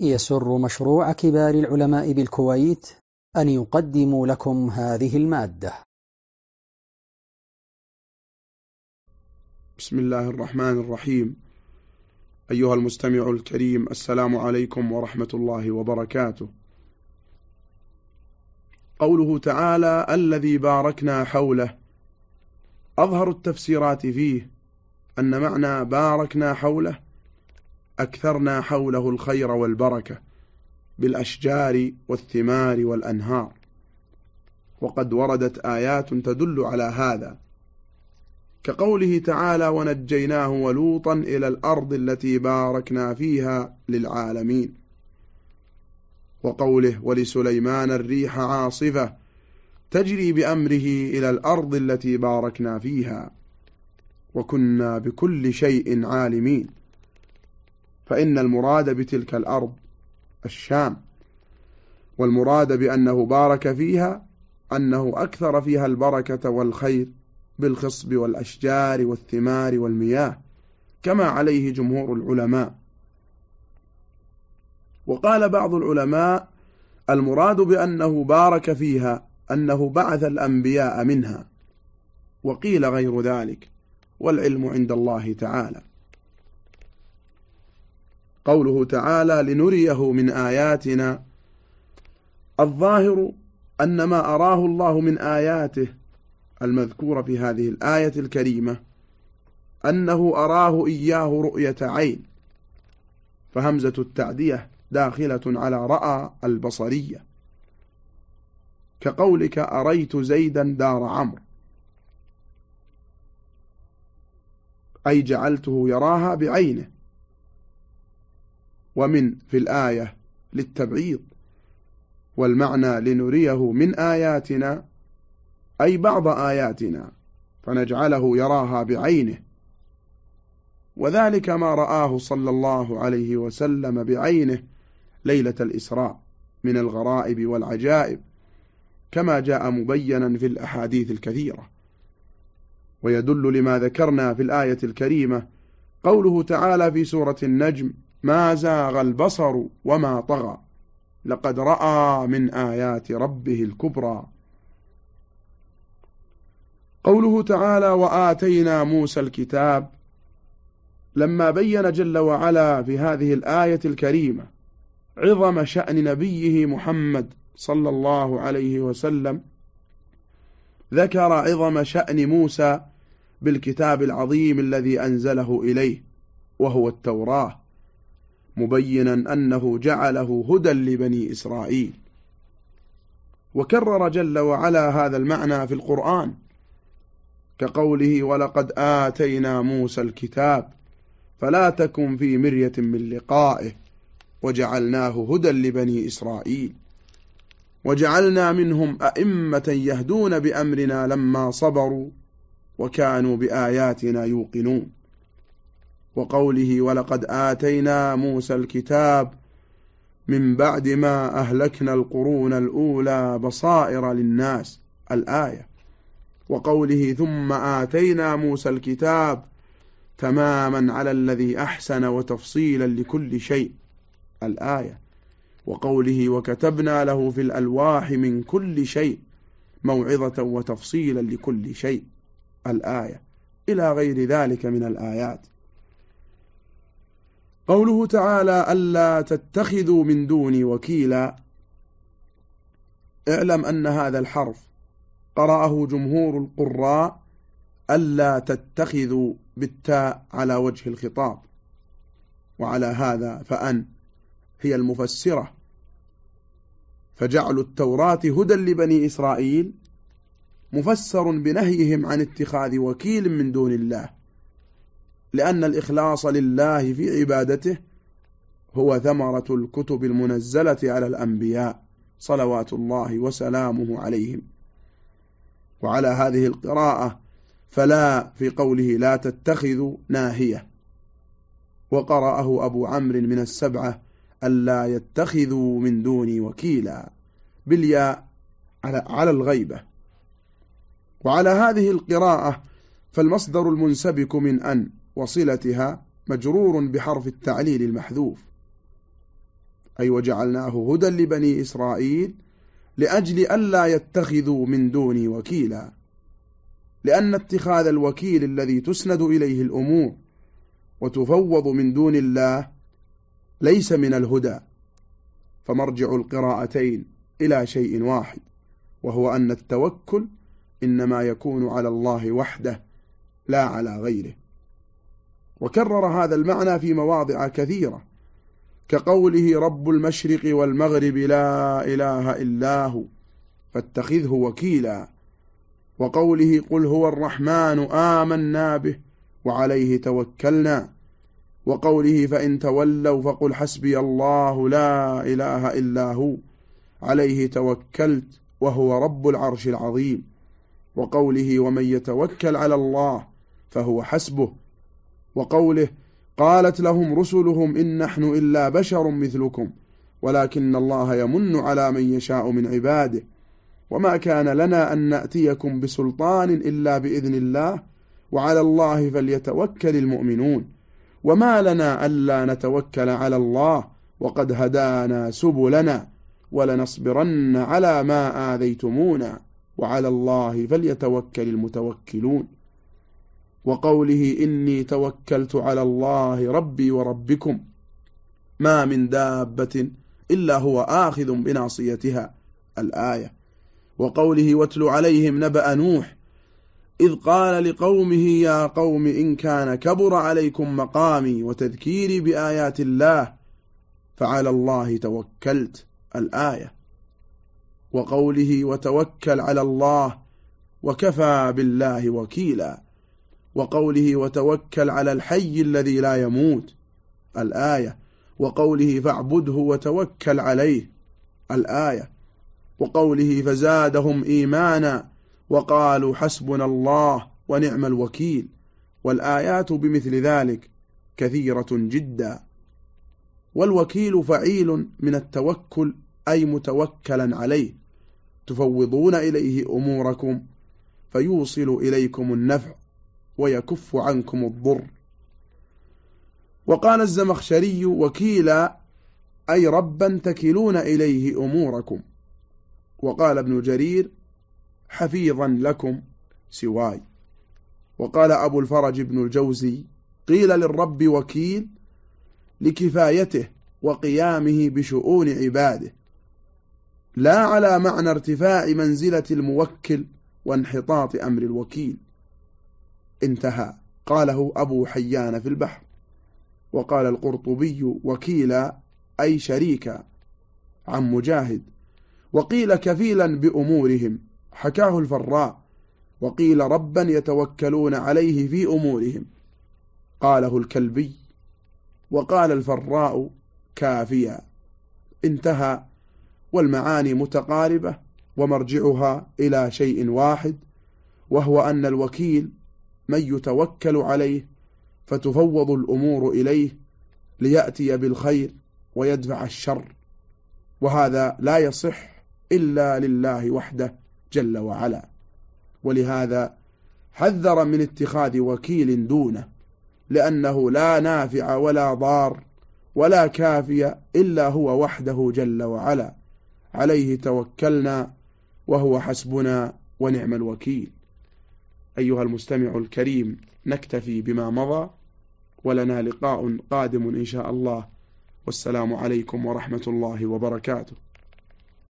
يسر مشروع كبار العلماء بالكويت أن يقدم لكم هذه المادة. بسم الله الرحمن الرحيم. أيها المستمع الكريم السلام عليكم ورحمة الله وبركاته. قوله تعالى الذي باركنا حوله. أظهر التفسيرات فيه أن معنى باركنا حوله أكثرنا حوله الخير والبركة بالأشجار والثمار والأنهار. وقد وردت آيات تدل على هذا. كقوله تعالى ونجيناه ولوطا إلى الأرض التي باركنا فيها للعالمين وقوله ولسليمان الريح عاصفة تجري بأمره إلى الأرض التي باركنا فيها وكنا بكل شيء عالمين. فإن المراد بتلك الأرض الشام والمراد بأنه بارك فيها أنه أكثر فيها البركة والخير بالخصب والأشجار والثمار والمياه كما عليه جمهور العلماء. وقال بعض العلماء المراد بأنه بارك فيها أنه بعث الأنبياء منها وقيل غير ذلك والعلم عند الله تعالى. قوله تعالى لنريه من آياتنا. الظاهر أن ما أراه الله من آياته المذكورة في هذه الآية الكريمة أنه أراه إياه رؤية عين فهمزة التعدية داخلة على رأى البصرية. كقولك أريت زيدا دار عمرو. أي جعلته يراها بعينه. ومن في الآية للتبعيض والمعنى لنريه من آياتنا أي بعض آياتنا فنجعله يراها بعينه. وذلك ما رآه صلى الله عليه وسلم بعينه ليلة الإسراء من الغرائب والعجائب كما جاء مبينا في الأحاديث الكثيرة. ويدل لما ذكرنا في الآية الكريمة قوله تعالى في سورة النجم ما زاغ البصر وما طغى. لقد رأى من آيات ربه الكبرى. قوله تعالى وآتينا موسى الكتاب. لما بين جل وعلا في هذه الآية الكريمة عظم شأن نبيه محمد صلى الله عليه وسلم ذكر عظم شأن موسى بالكتاب العظيم الذي أنزله إليه وهو التوراة. مبينا أنه جعله هدى لبني إسرائيل. وكرر جل وعلا هذا المعنى في القرآن كقوله ولقد آتينا موسى الكتاب فلا تكن في مرية من لقائه وجعلناه هدى لبني إسرائيل. وجعلنا منهم أئمة يهدون بأمرنا لما صبروا وكانوا بآياتنا يوقنون. وقوله ولقد آتينا موسى الكتاب من بعد ما أهلكنا القرون الأولى بصائر للناس الآية. وقوله ثم آتينا موسى الكتاب تماما على الذي أحسن وتفصيلا لكل شيء الآية. وقوله وكتبنا له في الألواح من كل شيء موعظة وتفصيلا لكل شيء الآية. إلى غير ذلك من الآيات. قوله تعالى ألا تتخذوا من دوني وكيلا. اعلم أن هذا الحرف قرأه جمهور القراء ألا تتخذوا بالتاء على وجه الخطاب وعلى هذا فأن هي المفسرة. فجعل التوراة هدى لبني إسرائيل مفسر بنهيهم عن اتخاذ وكيل من دون الله. لأن الإخلاص لله في عبادته هو ثمرة الكتب المنزلة على الأنبياء صلوات الله وسلامه عليهم. وعلى هذه القراءة فلا في قوله لا تتخذوا ناهية. وقرأه أبو عمرو من السبعة ألا يتخذوا من دوني وكيلا بالياء على الغيبة. وعلى هذه القراءة فالمصدر المنسبك من أن وصلتها مجرور بحرف التعليل المحذوف. أي وجعلناه هدى لبني إسرائيل لأجل ألا يتخذوا من دوني وكيلا. لأن اتخاذ الوكيل الذي تسند إليه الأمور وتفوض من دون الله ليس من الهدى. فمرجع القراءتين إلى شيء واحد وهو أن التوكل إنما يكون على الله وحده لا على غيره. وكرر هذا المعنى في مواضع كثيرة كقوله رب المشرق والمغرب لا إله إلا هو فاتخذه وكيلا وقوله قل هو الرحمن آمنا به وعليه توكلنا وقوله فإن تولوا فقل حسبي الله لا إله إلا هو عليه توكلت وهو رب العرش العظيم وقوله ومن يتوكل على الله فهو حسبه وقوله قالت لهم رسلهم إن نحن إلا بشر مثلكم ولكن الله يمن على من يشاء من عباده وما كان لنا أن نأتيكم بسلطان إلا بإذن الله وعلى الله فليتوكل المؤمنون وما لنا ألا نتوكل على الله وقد هدانا سبلنا ولنصبرن على ما آذيتمونا وعلى الله فليتوكل المتوكلون. وقوله إني توكلت على الله ربي وربكم ما من دابة إلا هو آخذ بناصيتها الآية. وقوله واتل عليهم نبأ نوح إذ قال لقومه يا قوم إن كان كبر عليكم مقامي وتذكيري بآيات الله فعلى الله توكلت الآية. وقوله وتوكل على الله وكفى بالله وكيلا. وقوله وتوكل على الحي الذي لا يموت الآية. وقوله فاعبده وتوكل عليه الآية. وقوله فزادهم إيمانا وقالوا حسبنا الله ونعم الوكيل. والآيات بمثل ذلك كثيرة جدا. والوكيل فعيل من التوكل أي متوكلا عليه. تفوضون إليه أموركم فيوصل إليكم النفع. ويكف عنكم الضر. وقال الزمخشري وكيلا أي ربا تكلون إليه أموركم. وقال ابن جرير حفيظا لكم سواي. وقال أبو الفرج بن الجوزي قيل للرب وكيل لكفايته وقيامه بشؤون عباده. لا على معنى ارتفاع منزلة الموكل وانحطاط أمر الوكيل. انتهى. قاله أبو حيان في البحر. وقال القرطبي وكيلا أي شريكا عن مجاهد. وقيل كفيلا بأمورهم. حكاه الفراء. وقيل ربا يتوكلون عليه في أمورهم. قاله الكلبي. وقال الفراء كافيا. انتهى. والمعاني متقاربة. ومرجعها إلى شيء واحد. وهو أن الوكيل من يتوكل عليه فتفوض الأمور إليه ليأتي بالخير ويدفع الشر. وهذا لا يصح إلا لله وحده جل وعلا. ولهذا حذر من اتخاذ وكيل دونه لأنه لا نافع ولا ضار ولا كافي إلا هو وحده جل وعلا. عليه توكلنا وهو حسبنا ونعم الوكيل. أيها المستمع الكريم نكتفي بما مضى ولنا لقاء قادم إن شاء الله. والسلام عليكم ورحمة الله وبركاته.